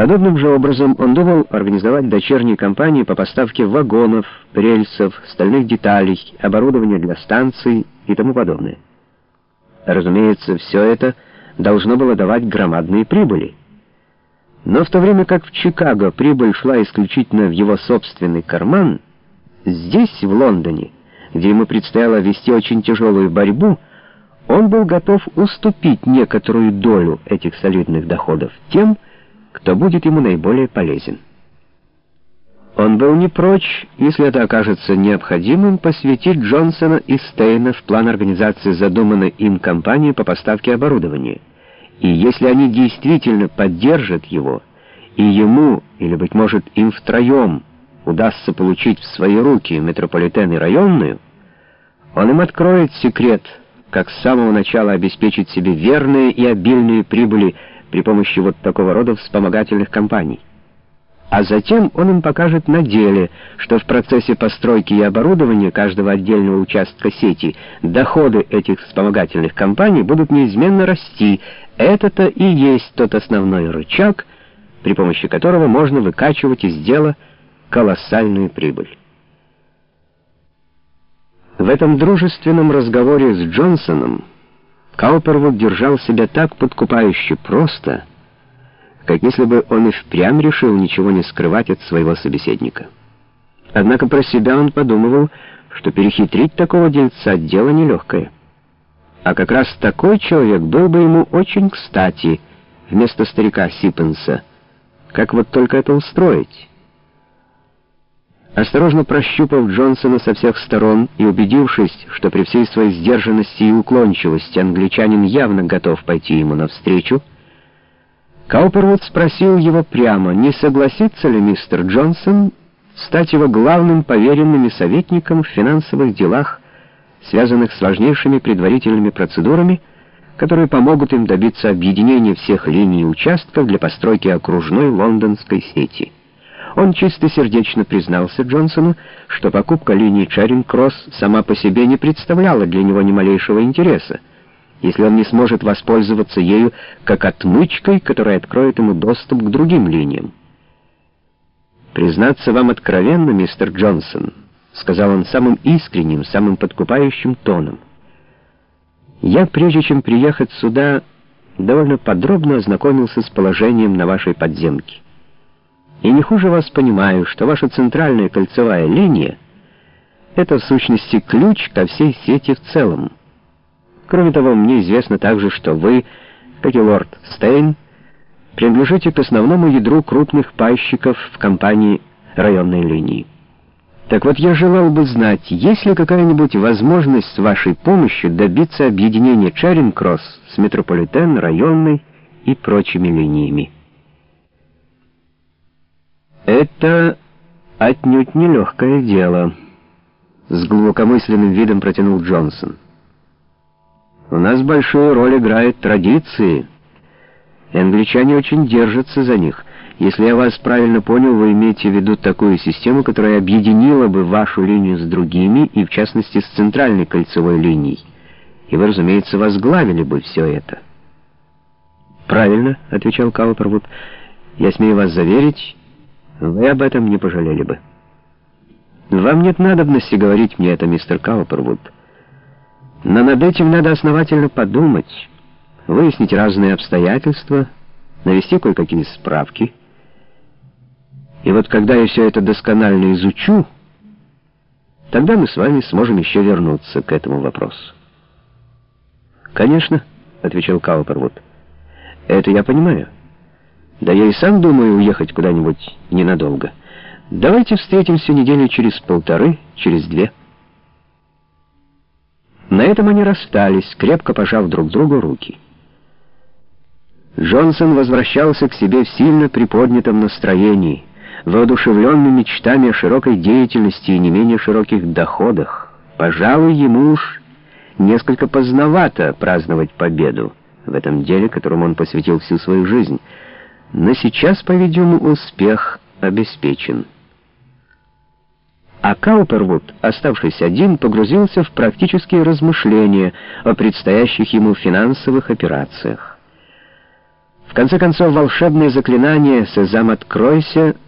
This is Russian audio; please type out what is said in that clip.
Подобным же образом он думал организовать дочерние компании по поставке вагонов, рельсов, стальных деталей, оборудования для станций и тому подобное. Разумеется, все это должно было давать громадные прибыли. Но в то время как в Чикаго прибыль шла исключительно в его собственный карман, здесь, в Лондоне, где ему предстояло вести очень тяжелую борьбу, он был готов уступить некоторую долю этих солидных доходов тем, кто будет ему наиболее полезен. Он был не прочь, если это окажется необходимым, посвятить Джонсона и Стейна в план организации задуманной им кампании по поставке оборудования. И если они действительно поддержат его, и ему, или, быть может, им втроем, удастся получить в свои руки метрополитен и районную, он им откроет секрет, как с самого начала обеспечить себе верные и обильные прибыли при помощи вот такого рода вспомогательных компаний. А затем он им покажет на деле, что в процессе постройки и оборудования каждого отдельного участка сети доходы этих вспомогательных компаний будут неизменно расти. Это-то и есть тот основной рычаг, при помощи которого можно выкачивать из дела колоссальную прибыль. В этом дружественном разговоре с Джонсоном Каупервуд держал себя так подкупающе просто, как если бы он и впрямь решил ничего не скрывать от своего собеседника. Однако про себя он подумывал, что перехитрить такого дельца — дело нелегкое. А как раз такой человек был бы ему очень кстати вместо старика Сиппенса. Как вот только это устроить? Осторожно прощупав Джонсона со всех сторон и убедившись, что при всей своей сдержанности и уклончивости англичанин явно готов пойти ему навстречу, Каупервуд спросил его прямо, не согласится ли мистер Джонсон стать его главным поверенным и советником в финансовых делах, связанных с важнейшими предварительными процедурами, которые помогут им добиться объединения всех линий участков для постройки окружной лондонской сети. Он чистосердечно признался Джонсону, что покупка линии Чаринг-Кросс сама по себе не представляла для него ни малейшего интереса, если он не сможет воспользоваться ею как отмычкой, которая откроет ему доступ к другим линиям. «Признаться вам откровенно, мистер Джонсон», — сказал он самым искренним, самым подкупающим тоном, «я, прежде чем приехать сюда, довольно подробно ознакомился с положением на вашей подземке». И не хуже вас понимаю, что ваша центральная кольцевая линия — это в сущности ключ ко всей сети в целом. Кроме того, мне известно также, что вы, как и лорд Стейн, принадлежите к основному ядру крупных пайщиков в компании районной линии. Так вот, я желал бы знать, есть ли какая-нибудь возможность с вашей помощью добиться объединения Чаринг-Кросс с метрополитен, районной и прочими линиями. «Это отнюдь не легкое дело», — с глубокомысленным видом протянул Джонсон. «У нас большую роль играют традиции, англичане очень держатся за них. Если я вас правильно понял, вы имеете в виду такую систему, которая объединила бы вашу линию с другими, и в частности с центральной кольцевой линией. И вы, разумеется, возглавили бы все это». «Правильно», — отвечал Каупервуд. «Я смею вас заверить...» вы об этом не пожалели бы. Вам нет надобности говорить мне это, мистер Каупервуд. Но над этим надо основательно подумать, выяснить разные обстоятельства, навести кое-какие справки. И вот когда я все это досконально изучу, тогда мы с вами сможем еще вернуться к этому вопросу. «Конечно», — отвечал Каупервуд, — «это я понимаю». Да я и сам думаю уехать куда-нибудь ненадолго. Давайте встретимся недели через полторы, через две. На этом они расстались, крепко пожав друг другу руки. Джонсон возвращался к себе в сильно приподнятом настроении, воодушевленный мечтами о широкой деятельности и не менее широких доходах. Пожалуй, ему уж несколько поздновато праздновать победу в этом деле, которому он посвятил всю свою жизнь — но сейчас, по-видимому, успех обеспечен. А Каупервуд, оставшись один, погрузился в практические размышления о предстоящих ему финансовых операциях. В конце концов, волшебное заклинание «Сезам, откройся»